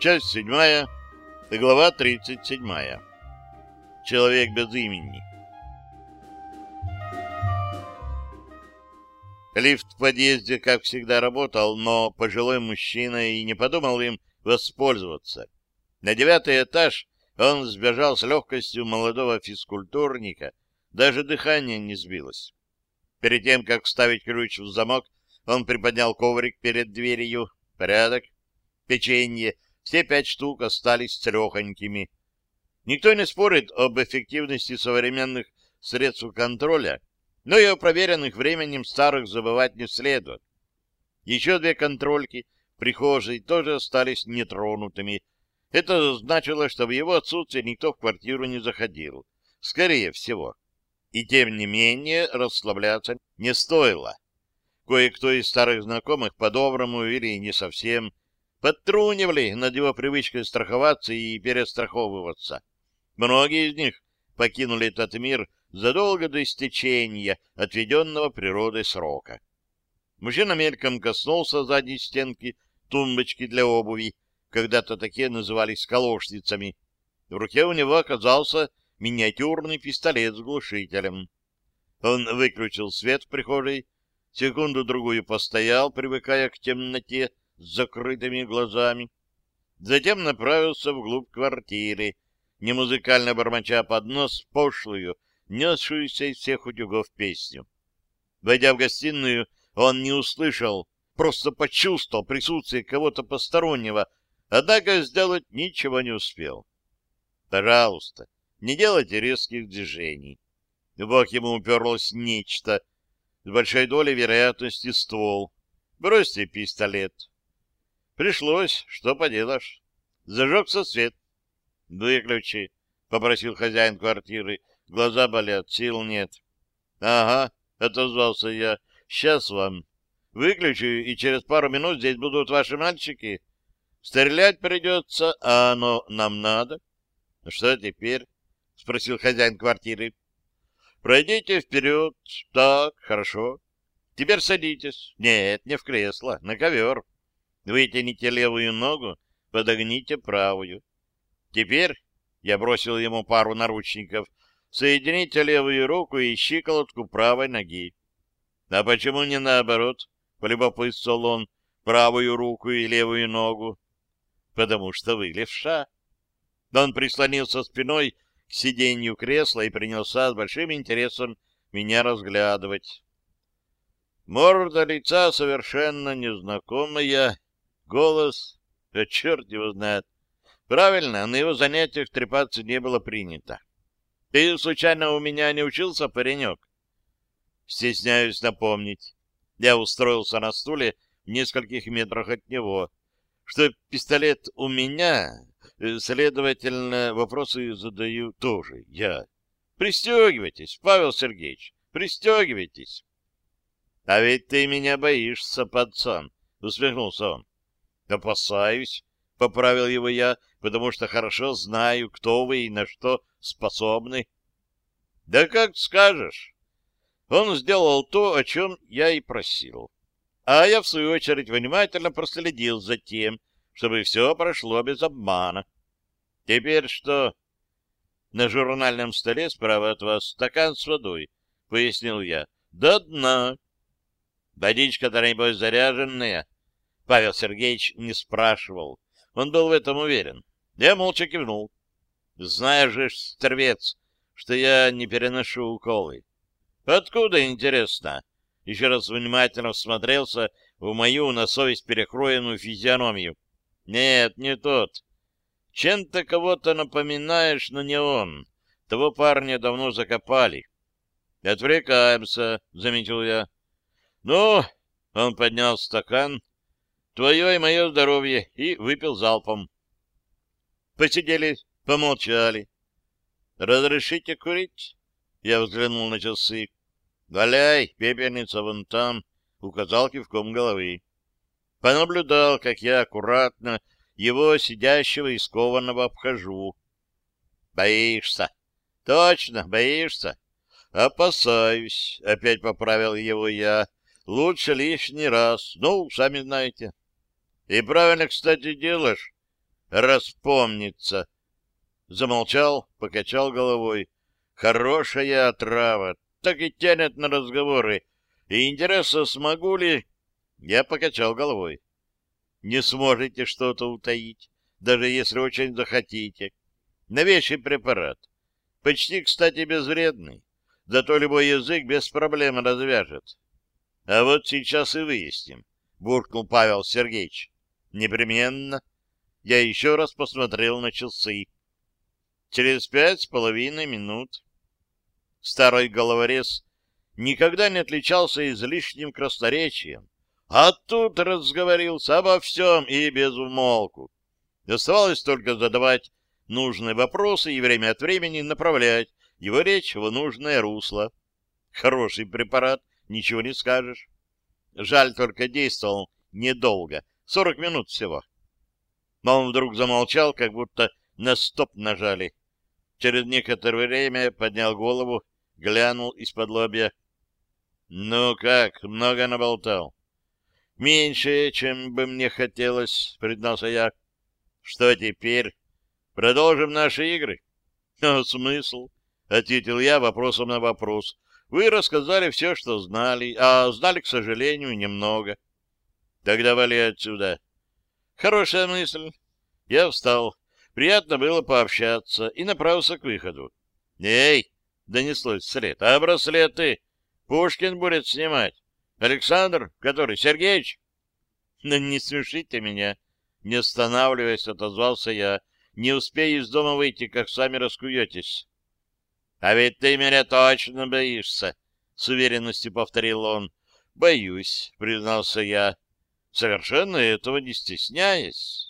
Часть седьмая, глава тридцать седьмая. Человек без имени. Лифт в подъезде, как всегда, работал, но пожилой мужчина и не подумал им воспользоваться. На девятый этаж он сбежал с легкостью молодого физкультурника, даже дыхание не сбилось. Перед тем, как вставить ключ в замок, он приподнял коврик перед дверью. Порядок. Печенье. Все пять штук остались целехонькими. Никто не спорит об эффективности современных средств контроля, но и о проверенных временем старых забывать не следует. Еще две контрольки в прихожей тоже остались нетронутыми. Это значило, что в его отсутствие никто в квартиру не заходил. Скорее всего. И тем не менее расслабляться не стоило. Кое-кто из старых знакомых по-доброму или не совсем подтрунивали над его привычкой страховаться и перестраховываться. Многие из них покинули этот мир задолго до истечения отведенного природой срока. Мужчина мельком коснулся задней стенки тумбочки для обуви, когда-то такие назывались колошницами. В руке у него оказался миниатюрный пистолет с глушителем. Он выключил свет в прихожей, секунду-другую постоял, привыкая к темноте с закрытыми глазами. Затем направился вглубь квартиры, не музыкально бормоча под нос пошлую, несшуюся из всех утюгов песню. Войдя в гостиную, он не услышал, просто почувствовал присутствие кого-то постороннего, однако сделать ничего не успел. Пожалуйста, не делайте резких движений. В ему уперлось нечто, с большой долей вероятности ствол. Бросьте пистолет. Пришлось, что поделаешь. Зажегся свет. Выключи, — попросил хозяин квартиры. Глаза болят, сил нет. Ага, — отозвался я. Сейчас вам. Выключу, и через пару минут здесь будут ваши мальчики. Стрелять придется, а оно нам надо. Что теперь? — спросил хозяин квартиры. — Пройдите вперед. Так, хорошо. Теперь садитесь. Нет, не в кресло, на ковер. Вытяните левую ногу, подогните правую. Теперь, я бросил ему пару наручников, соедините левую руку и щиколотку правой ноги. А почему не наоборот? Полюбопытствовал он правую руку и левую ногу. Потому что вы левша. Он прислонился спиной к сиденью кресла и принялся с большим интересом меня разглядывать. Морда лица совершенно незнакомая, голос, а черт его знает. Правильно, на его занятиях трепаться не было принято. Ты, случайно, у меня не учился, паренек? Стесняюсь напомнить. Я устроился на стуле в нескольких метрах от него. Что пистолет у меня, Э, следовательно, вопросы задаю тоже я. Пристегивайтесь, Павел Сергеевич, пристегивайтесь. — А ведь ты меня боишься, пацан, — усмехнулся он. — Опасаюсь, — поправил его я, потому что хорошо знаю, кто вы и на что способны. — Да как скажешь. Он сделал то, о чем я и просил. А я, в свою очередь, внимательно проследил за тем, чтобы все прошло без обмана. Теперь что? На журнальном столе справа от вас стакан с водой, — пояснил я. До дна. Водичка-то, небось, заряженная. Павел Сергеевич не спрашивал. Он был в этом уверен. Я молча кивнул. Знаешь же, стервец, что я не переношу уколы. Откуда, интересно? Еще раз внимательно всмотрелся в мою на совесть перекроенную физиономию. Нет, не тот. Чем-то кого-то напоминаешь, но не он. Того парня давно закопали. Отвлекаемся, заметил я. Ну, он поднял стакан. Твое и мое здоровье. И выпил залпом. Посидели, помолчали. Разрешите курить? Я взглянул на часы. Валяй, пепельница вон там, указал кивком головы понаблюдал, как я аккуратно его сидящего и скованного обхожу. «Боишься?» «Точно, боишься?» «Опасаюсь», — опять поправил его я. «Лучше лишний раз. Ну, сами знаете». «И правильно, кстати, делаешь. распомнится. Замолчал, покачал головой. Хорошая отрава, так и тянет на разговоры. И интересно, смогу ли... Я покачал головой. Не сможете что-то утаить, даже если очень захотите. Новейший препарат. Почти, кстати, безвредный. Зато любой язык без проблем развяжет. А вот сейчас и выясним, — буркнул Павел Сергеевич. Непременно. Я еще раз посмотрел на часы. Через пять с половиной минут. Старый головорез никогда не отличался излишним красноречием, а тут разговорился обо всем и без умолку. Оставалось только задавать нужные вопросы и время от времени направлять его речь в нужное русло. Хороший препарат, ничего не скажешь. Жаль, только действовал недолго, сорок минут всего. Но он вдруг замолчал, как будто на стоп нажали. Через некоторое время поднял голову, глянул из-под лобья. — Ну как, много наболтал? — Меньше, чем бы мне хотелось, — признался я. — Что теперь? Продолжим наши игры? — А смысл? — ответил я вопросом на вопрос. — Вы рассказали все, что знали, а знали, к сожалению, немного. — Тогда вали отсюда. — Хорошая мысль. Я встал. Приятно было пообщаться и направился к выходу. «Эй!» — донеслось вслед. «А браслеты? Пушкин будет снимать. Александр? Который? Сергеич?» «Ну, не смешите меня!» Не останавливаясь, отозвался я. «Не успею из дома выйти, как сами раскуетесь». «А ведь ты меня точно боишься!» — с уверенностью повторил он. «Боюсь», — признался я, совершенно этого не стесняясь.